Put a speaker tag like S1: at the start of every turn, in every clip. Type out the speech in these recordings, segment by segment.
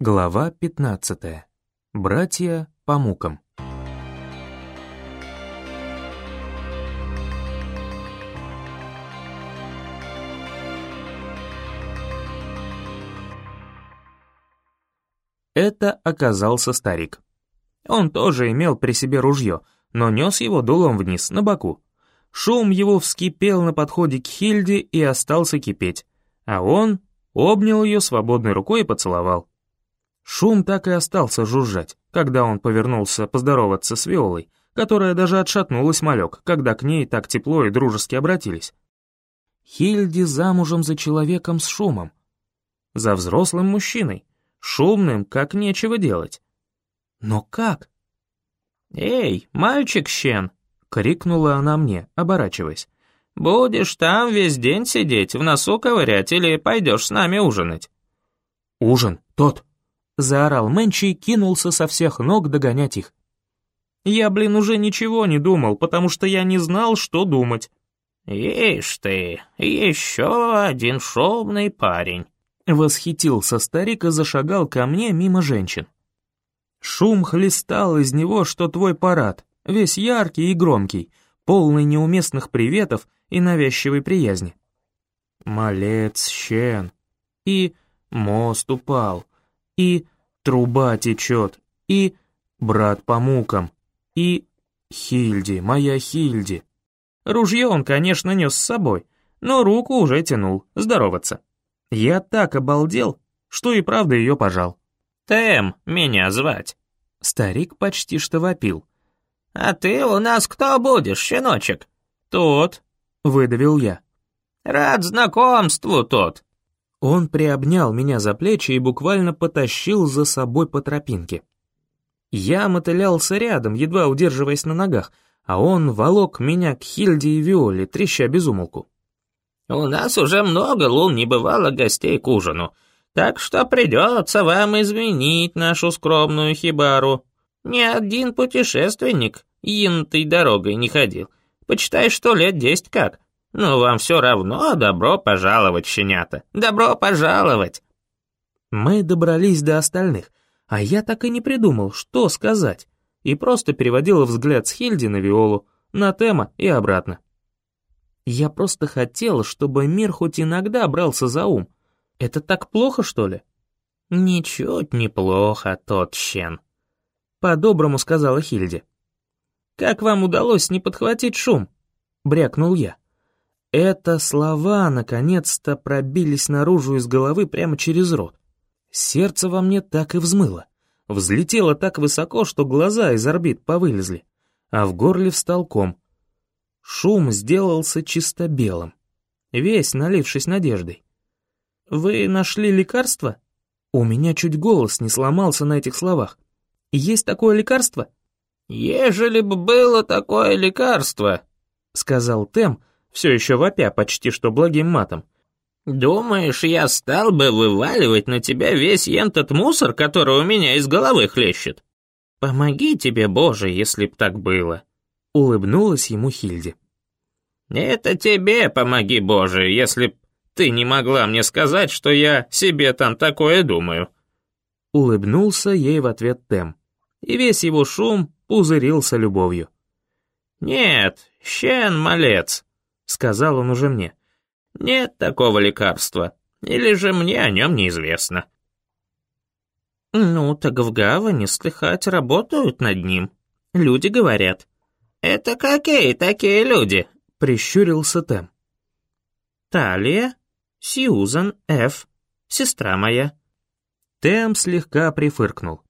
S1: Глава 15. Братья по мукам. Это оказался старик. Он тоже имел при себе ружье, но нес его дулом вниз, на боку. Шум его вскипел на подходе к Хильде и остался кипеть, а он обнял ее свободной рукой и поцеловал. Шум так и остался жужжать, когда он повернулся поздороваться с Виолой, которая даже отшатнулась малек, когда к ней так тепло и дружески обратились. Хильди замужем за человеком с шумом. За взрослым мужчиной, шумным, как нечего делать. Но как? «Эй, мальчик Щен!» — крикнула она мне, оборачиваясь. «Будешь там весь день сидеть, в носу ковырять или пойдешь с нами ужинать?» «Ужин? Тот!» Заорал Мэнчи и кинулся со всех ног догонять их. Я, блин, уже ничего не думал, потому что я не знал, что думать. «Ишь ты, еще один шумный парень!» Восхитился старик и зашагал ко мне мимо женщин. Шум хлестал из него, что твой парад, весь яркий и громкий, полный неуместных приветов и навязчивой приязни. Малец щен. И мост упал и труба течет, и брат по мукам, и Хильди, моя Хильди. Ружье он, конечно, нес с собой, но руку уже тянул, здороваться. Я так обалдел, что и правда ее пожал. «Тэм, меня звать». Старик почти что вопил. «А ты у нас кто будешь, щеночек?» «Тот», — выдавил я. «Рад знакомству, тот», он приобнял меня за плечи и буквально потащил за собой по тропинке. Я мотылялся рядом, едва удерживаясь на ногах, а он волок меня к Хильде и Виоле, треща безумолку. «У нас уже много лун не бывало гостей к ужину, так что придется вам изменить нашу скромную хибару. Ни один путешественник интой дорогой не ходил. Почитай, что лет десять как. «Ну, вам все равно добро пожаловать, щенята! Добро пожаловать!» Мы добрались до остальных, а я так и не придумал, что сказать, и просто переводила взгляд с Хильди на Виолу, на Тема и обратно. Я просто хотел, чтобы мир хоть иногда брался за ум. Это так плохо, что ли? Ничуть не плохо, тот щен. По-доброму сказала Хильди. Как вам удалось не подхватить шум? Брякнул я. Это слова наконец-то пробились наружу из головы прямо через рот. Сердце во мне так и взмыло. Взлетело так высоко, что глаза из орбит повылезли, а в горле встал ком. Шум сделался чисто белым, весь налившись надеждой. «Вы нашли лекарство?» У меня чуть голос не сломался на этих словах. «Есть такое лекарство?» «Ежели бы было такое лекарство», — сказал Тем, все еще вопя почти что благим матом. «Думаешь, я стал бы вываливать на тебя весь ентот мусор, который у меня из головы хлещет? Помоги тебе, Боже, если б так было!» Улыбнулась ему Хильди. «Это тебе помоги, Боже, если б ты не могла мне сказать, что я себе там такое думаю». Улыбнулся ей в ответ Тем, и весь его шум пузырился любовью. «Нет, щен малец, сказал он уже мне. «Нет такого лекарства, или же мне о нем неизвестно». «Ну, так в гавани, слыхать, работают над ним. Люди говорят». «Это какие такие люди?» — прищурился Тэм. «Талия, Сьюзан, Ф, сестра моя». Тэм слегка прифыркнул.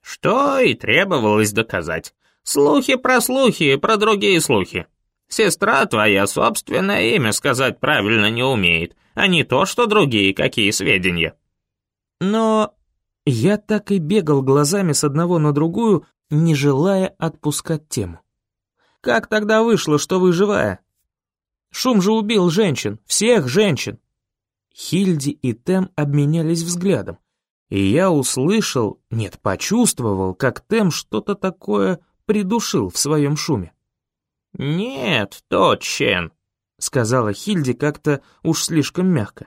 S1: «Что и требовалось доказать. Слухи про слухи, про другие слухи. Сестра твоя собственное имя сказать правильно не умеет, а не то, что другие какие сведения». Но я так и бегал глазами с одного на другую, не желая отпускать тему. Как тогда вышло, что вы живая? Шум же убил женщин, всех женщин. Хильди и Тем обменялись взглядом, и я услышал, нет, почувствовал, как Тем что-то такое придушил в своем шуме. «Нет, тот Чен», — сказала Хильди как-то уж слишком мягко.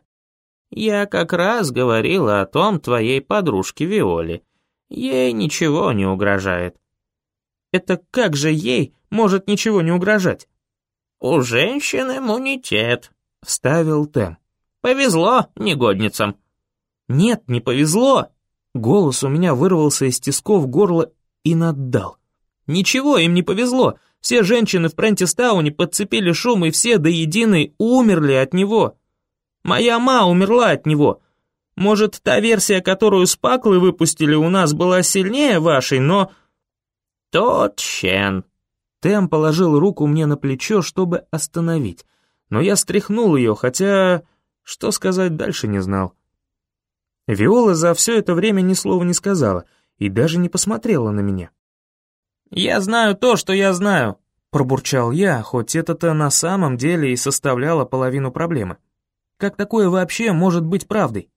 S2: Я как раз говорила о том твоей подружке Виоле. Ей ничего не угрожает».
S1: «Это как же ей может ничего не угрожать?»
S2: «У женщин иммунитет», —
S1: вставил Тем.
S2: «Повезло негодницам».
S1: «Нет, не повезло!» Голос у меня вырвался из тисков горла и наддал. «Ничего, им не повезло. Все женщины в Прентистауне подцепили шум, и все до единой умерли от него. Моя ма умерла от него. Может, та версия, которую Спаклы выпустили у нас, была сильнее вашей, но...»
S2: «Тот щен».
S1: Тем положил руку мне на плечо, чтобы остановить, но я стряхнул ее, хотя... Что сказать дальше не знал. Виола за все это время ни слова не сказала и даже не посмотрела на меня. «Я знаю то, что я знаю», — пробурчал я, хоть это-то на самом деле и составляло половину проблемы. Как такое вообще может быть правдой?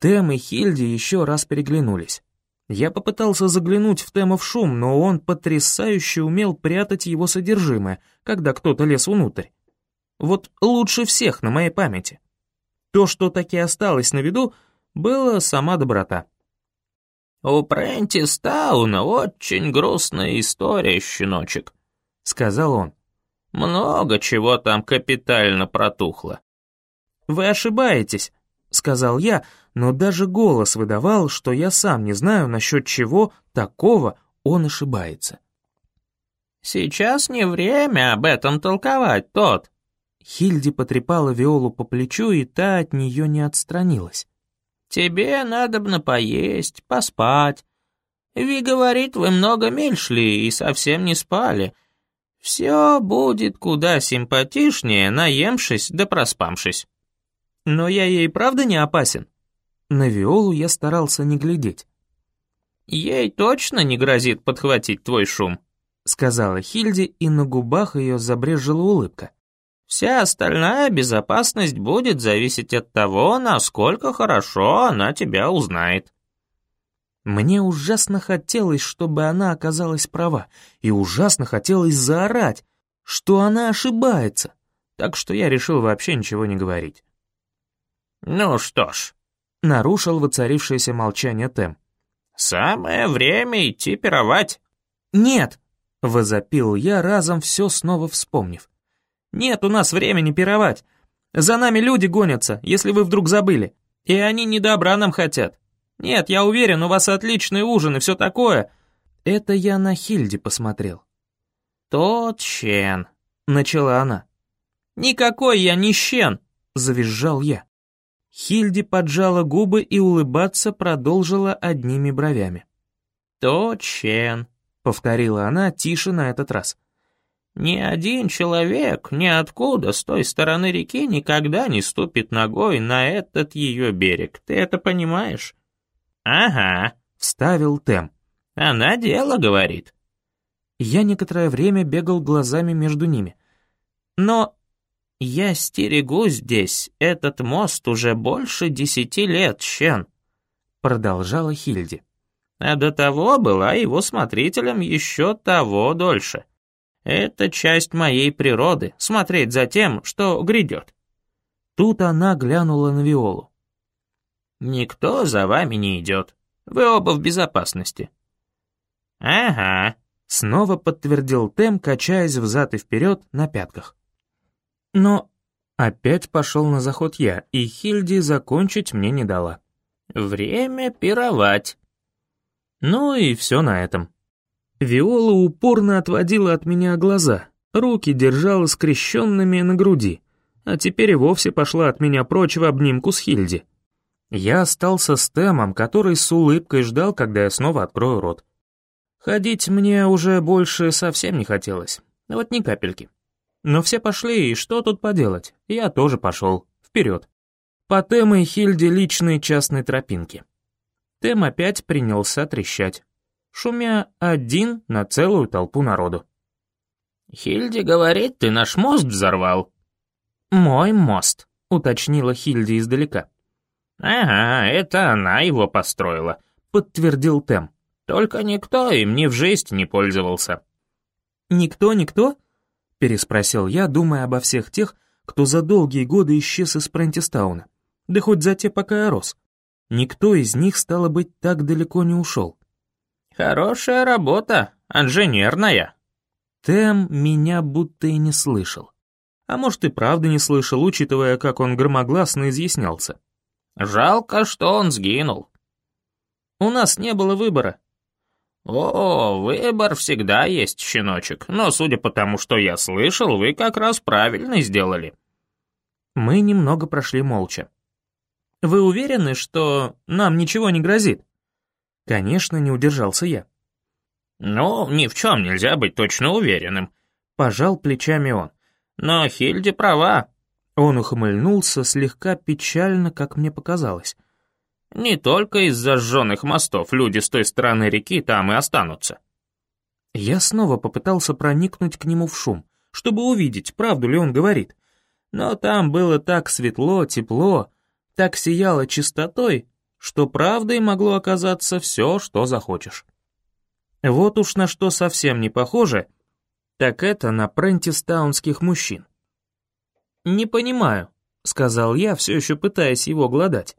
S1: Тем и Хильди еще раз переглянулись. Я попытался заглянуть в Темов шум, но он потрясающе умел прятать его содержимое, когда кто-то лез внутрь. Вот лучше всех на моей памяти. То, что таки осталось на виду, была сама доброта.
S2: «У Прентис Тауна очень грустная история, щеночек», — сказал он. «Много чего там капитально протухло».
S1: «Вы ошибаетесь», — сказал я, но даже голос выдавал, что я сам не знаю, насчет чего такого он ошибается.
S2: «Сейчас не время об этом толковать, тот».
S1: Хильди потрепала Виолу по плечу, и та от нее не отстранилась.
S2: Тебе надобно поесть, поспать. Ви говорит, вы много миль шли и совсем не спали. Все будет куда симпатичнее, наемшись да проспамшись.
S1: Но я ей правда не опасен? На Виолу я старался не глядеть.
S2: Ей точно не грозит подхватить твой шум,
S1: сказала Хильди, и на губах ее забрежила улыбка.
S2: Вся остальная безопасность будет зависеть от того, насколько хорошо она тебя узнает.
S1: Мне ужасно хотелось, чтобы она оказалась права, и ужасно хотелось заорать, что она ошибается, так что я решил вообще ничего не говорить.
S2: «Ну что ж», —
S1: нарушил воцарившееся молчание Тем.
S2: «Самое время идти пировать».
S1: «Нет», — возопил я, разом все снова вспомнив. Нет у нас времени пировать. За нами люди гонятся, если вы вдруг забыли. И они не добра нам хотят. Нет, я уверен, у вас отличный ужин и все такое. Это я на Хильде посмотрел.
S2: Тот щен,
S1: начала она. Никакой я не щен, завизжал я. Хильди поджала губы и улыбаться продолжила одними бровями.
S2: «Тот щен», —
S1: повторила она тише на этот раз.
S2: Ни один человек ниоткуда с той стороны реки никогда не ступит ногой на этот ее берег. Ты это понимаешь? Ага, вставил Тем. Она дело говорит.
S1: Я некоторое время бегал глазами между ними.
S2: Но я стерегу здесь этот мост уже больше десяти лет, Щен, продолжала Хильди. А до того была его смотрителем еще того дольше. Это часть моей природы, смотреть за тем, что грядет.
S1: Тут она глянула на Виолу.
S2: «Никто за вами не идет. Вы оба в безопасности». «Ага», —
S1: снова подтвердил Тем, качаясь взад и вперед на пятках. Но опять пошел на заход я, и Хильди закончить мне не дала.
S2: «Время пировать».
S1: Ну и все на этом. Виола упорно отводила от меня глаза, руки держала скрещенными на груди, а теперь и вовсе пошла от меня прочь в обнимку с Хильди. Я остался с Темом, который с улыбкой ждал, когда я снова открою рот. Ходить мне уже больше совсем не хотелось, вот ни капельки. Но все пошли, и что тут поделать? Я тоже пошел, вперед. По Тем и Хильде личной частной тропинке. Тем опять принялся трещать шумя один на целую толпу народу.
S2: «Хильди говорит, ты наш мост взорвал».
S1: «Мой мост», — уточнила Хильди издалека.
S2: «Ага, это она его построила», —
S1: подтвердил Тем.
S2: «Только никто им ни в жизнь не пользовался».
S1: «Никто, никто?» — переспросил я, думая обо всех тех, кто за долгие годы исчез из Прентистауна. Да хоть за те, пока я рос. Никто из них, стало быть, так далеко не ушел.
S2: «Хорошая работа, инженерная».
S1: Тем меня будто и не слышал. А может и правда не слышал, учитывая, как он громогласно изъяснялся.
S2: «Жалко, что он сгинул».
S1: «У нас не было выбора».
S2: «О, выбор всегда есть, щеночек, но судя по тому, что я слышал, вы как раз правильно сделали».
S1: Мы немного прошли молча. «Вы уверены, что нам ничего не грозит?» Конечно, не удержался я.
S2: «Ну, ни в чем нельзя быть точно уверенным», —
S1: пожал плечами он.
S2: Но Хильди права.
S1: Он ухмыльнулся слегка печально, как мне показалось.
S2: Не только из зажженных мостов люди с той стороны реки там и останутся.
S1: Я снова попытался проникнуть к нему в шум, чтобы увидеть, правду ли он говорит. Но там было так светло, тепло, так сияло чистотой, что правдой могло оказаться все, что захочешь. Вот уж на что совсем не похоже — так это на прентистаунских мужчин. «Не понимаю», — сказал я, все еще пытаясь его гладать.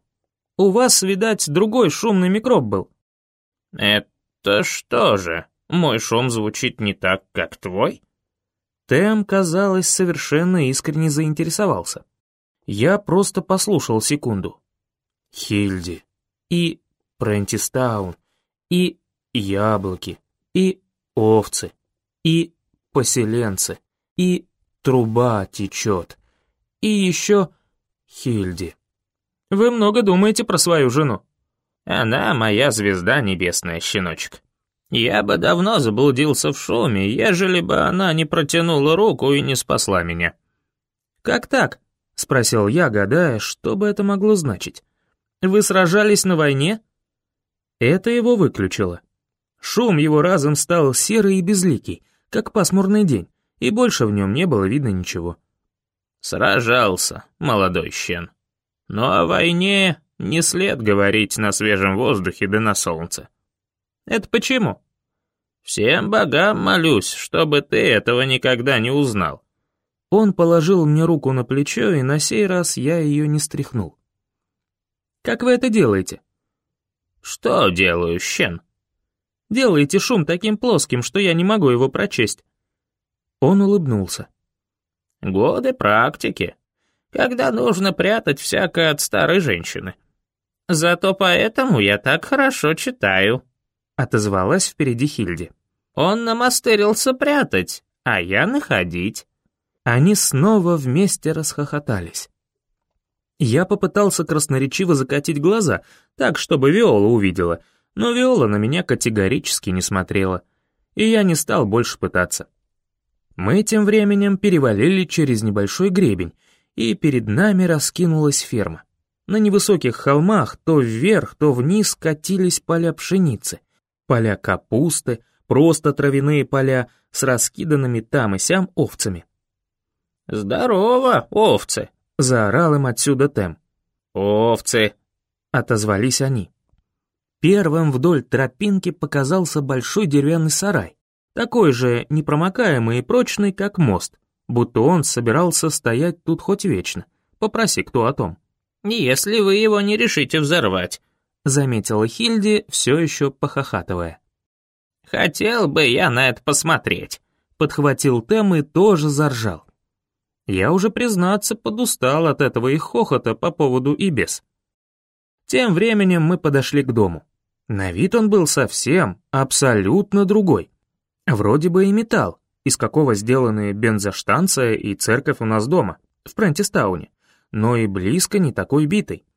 S1: «У вас, видать, другой шумный микроб был».
S2: «Это что же, мой шум звучит не так, как твой?»
S1: Тэм, казалось, совершенно искренне заинтересовался. Я просто послушал секунду. Хильди. И Прентистаун. И яблоки. И овцы. И поселенцы, и труба течет, и еще Хильди. Вы много думаете про свою жену?
S2: Она моя звезда небесная, щеночек. Я бы давно заблудился в шуме, ежели бы она не протянула руку и не спасла меня.
S1: Как так? Спросил я, гадая, что бы это могло значить. Вы сражались на войне? Это его выключило. Шум его разом стал серый и безликий, как пасмурный день, и больше в нем не было видно ничего.
S2: Сражался, молодой щен. Но о войне не след говорить на свежем воздухе да на солнце.
S1: Это почему?
S2: Всем богам молюсь, чтобы ты этого никогда не узнал.
S1: Он положил мне руку на плечо, и на сей раз я ее не стряхнул. «Как вы это делаете?»
S2: «Что делаю, щен?»
S1: Делаете шум таким плоским, что я не могу его прочесть». Он улыбнулся.
S2: «Годы практики, когда нужно прятать всякое от старой женщины. Зато поэтому я так хорошо читаю», —
S1: отозвалась впереди Хильди.
S2: «Он намастырился прятать, а я находить».
S1: Они снова вместе расхохотались. Я попытался красноречиво закатить глаза, так, чтобы Виола увидела — но Виола на меня категорически не смотрела, и я не стал больше пытаться. Мы тем временем перевалили через небольшой гребень, и перед нами раскинулась ферма. На невысоких холмах то вверх, то вниз катились поля пшеницы, поля капусты, просто травяные поля с раскиданными там и сям овцами.
S2: «Здорово, овцы!»
S1: — заорал им отсюда Тем.
S2: «Овцы!»
S1: — отозвались они. Первым вдоль тропинки показался большой деревянный сарай, такой же непромокаемый и прочный, как мост, будто он собирался стоять тут хоть вечно. Попроси кто о том.
S2: «Если вы его не решите взорвать», —
S1: заметила Хильди, все еще похохатывая.
S2: «Хотел бы я на это посмотреть», —
S1: подхватил Тем и тоже заржал. Я уже, признаться, подустал от этого их хохота по поводу и без. Тем временем мы подошли к дому. На вид он был совсем, абсолютно другой. Вроде бы и металл, из какого сделаны бензоштанция и церковь у нас дома, в Прентистауне, но и близко не такой битый.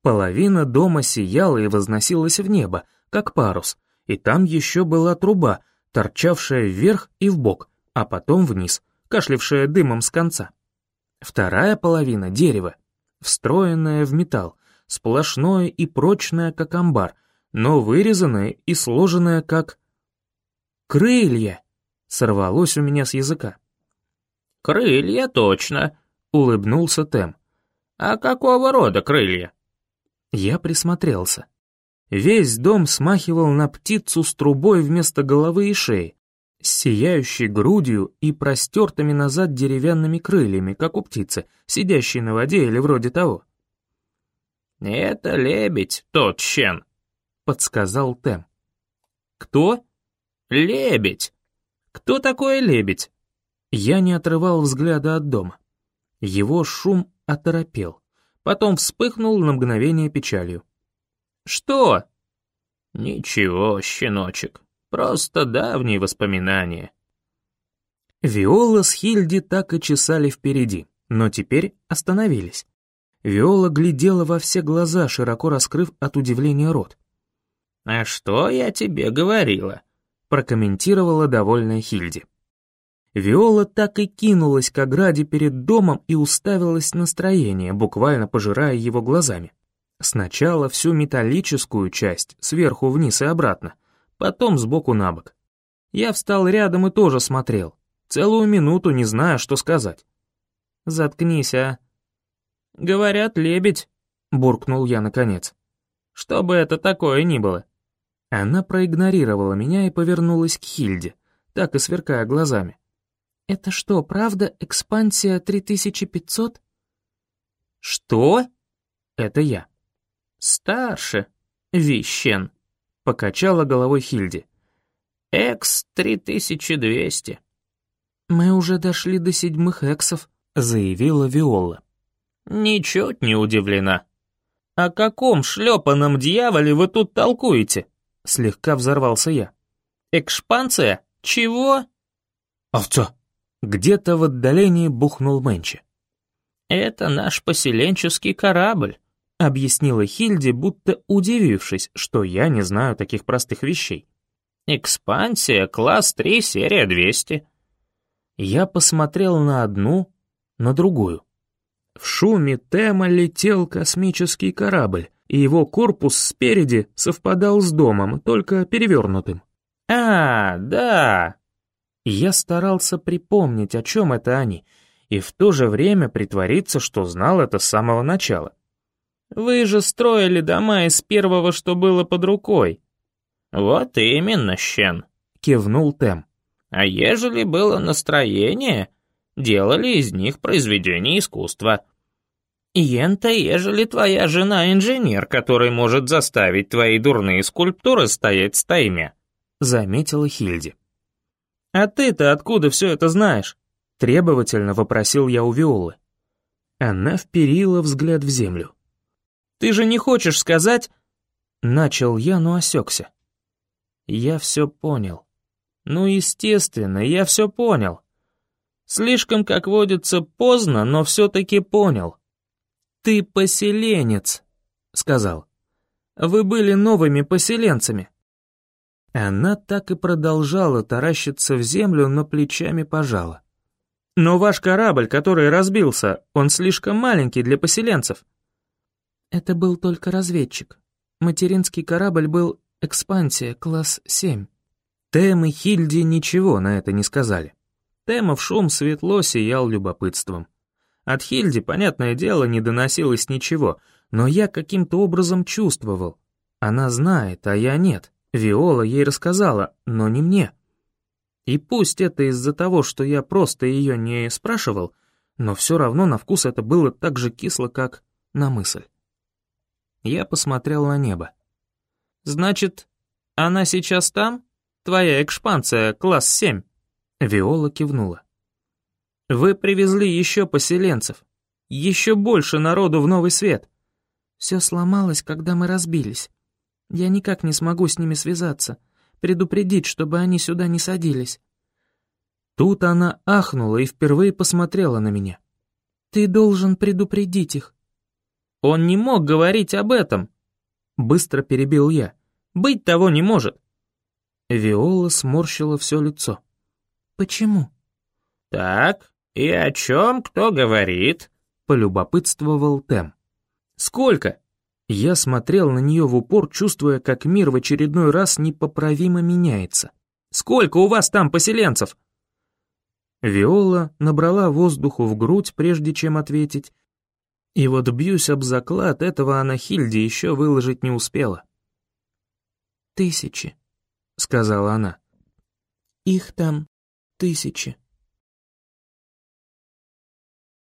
S1: Половина дома сияла и возносилась в небо, как парус, и там еще была труба, торчавшая вверх и вбок, а потом вниз, кашлявшая дымом с конца. Вторая половина — дерево, встроенное в металл, сплошное и прочное, как амбар, но вырезанное и сложенное как... «Крылья!» — сорвалось у меня с языка.
S2: «Крылья, точно!»
S1: — улыбнулся Тем.
S2: «А какого рода крылья?»
S1: Я присмотрелся. Весь дом смахивал на птицу с трубой вместо головы и шеи, с сияющей грудью и простертыми назад деревянными крыльями, как у птицы, сидящей на воде или вроде того.
S2: «Это лебедь, тот Щен», — подсказал Тем.
S1: «Кто?»
S2: «Лебедь».
S1: «Кто такой лебедь?» Я не отрывал взгляда от дома. Его шум оторопел, потом вспыхнул на мгновение печалью.
S2: «Что?» «Ничего, щеночек, просто давние воспоминания».
S1: Виола с Хильди так и чесали впереди, но теперь остановились. Виола глядела во все глаза, широко раскрыв от удивления рот.
S2: «А что я тебе говорила?»
S1: прокомментировала довольная Хильди. Виола так и кинулась к ограде перед домом и уставилась на строение, буквально пожирая его глазами. Сначала всю металлическую часть, сверху вниз и обратно, потом сбоку на бок. Я встал рядом и тоже смотрел, целую минуту не зная, что сказать. «Заткнись, а!» «Говорят, лебедь», — буркнул я наконец. «Что бы это такое ни было». Она проигнорировала меня и повернулась к Хильде, так и сверкая глазами. «Это что, правда экспансия 3500?» «Что?» «Это я».
S2: «Старше, Вищен», —
S1: покачала головой Хильди.
S2: «Экс-3200».
S1: «Мы уже дошли до седьмых эксов», — заявила Виола.
S2: «Ничуть не удивлена».
S1: «О каком шлепаном дьяволе вы тут толкуете?» Слегка взорвался я.
S2: «Экшпансия? Чего?»
S1: «Овца!» Где-то в отдалении бухнул Мэнчи.
S2: «Это наш поселенческий корабль», —
S1: объяснила Хильди, будто удивившись, что я не знаю таких простых вещей.
S2: «Экспансия, класс 3, серия 200».
S1: Я посмотрел на одну, на другую. В шуме Тема летел космический корабль, и его корпус спереди совпадал с домом, только перевернутым.
S2: «А, да!»
S1: Я старался припомнить, о чем это они, и в то же время притвориться, что знал это с самого начала. «Вы же строили дома из первого, что было под рукой».
S2: «Вот именно, Щен», —
S1: кивнул Тем.
S2: «А ежели было настроение, делали из них произведение искусства». «Ента, ежели твоя жена инженер, который может заставить твои дурные скульптуры стоять стойме», —
S1: заметила Хильди. «А ты-то откуда все это знаешь?» — требовательно вопросил я у Виолы. Она вперила взгляд в землю. «Ты же не хочешь сказать...» Начал я, но осекся. Я все понял. Ну, естественно, я все понял. Слишком, как водится, поздно, но все-таки понял. «Ты поселенец», — сказал. «Вы были новыми поселенцами». Она так и продолжала таращиться в землю, но плечами пожала. «Но ваш корабль, который разбился, он слишком маленький для поселенцев». Это был только разведчик. Материнский корабль был «Экспансия, класс 7». Тэм и Хильди ничего на это не сказали. Тэмов шум светло сиял любопытством. От Хильди, понятное дело, не доносилось ничего, но я каким-то образом чувствовал. Она знает, а я нет. Виола ей рассказала, но не мне. И пусть это из-за того, что я просто ее не спрашивал, но все равно на вкус это было так же кисло, как на мысль. Я посмотрел на небо. «Значит, она сейчас там? Твоя экспансия, класс 7?» Виола кивнула. Вы привезли еще поселенцев. Еще больше народу в новый свет. Все сломалось, когда мы разбились. Я никак не смогу с ними связаться, предупредить, чтобы они сюда не садились. Тут она ахнула и впервые посмотрела на меня. Ты должен предупредить их. Он не мог говорить об этом. Быстро перебил я. Быть того не может. Виола сморщила все лицо. Почему?
S2: Так, «И о чем кто говорит?»
S1: — полюбопытствовал Тем. «Сколько?» Я смотрел на нее в упор, чувствуя, как мир в очередной раз непоправимо меняется. «Сколько у вас там поселенцев?» Виола набрала воздуху в грудь, прежде чем ответить. И вот бьюсь об заклад, этого она Хильде еще выложить не успела. «Тысячи», — сказала она. «Их там тысячи».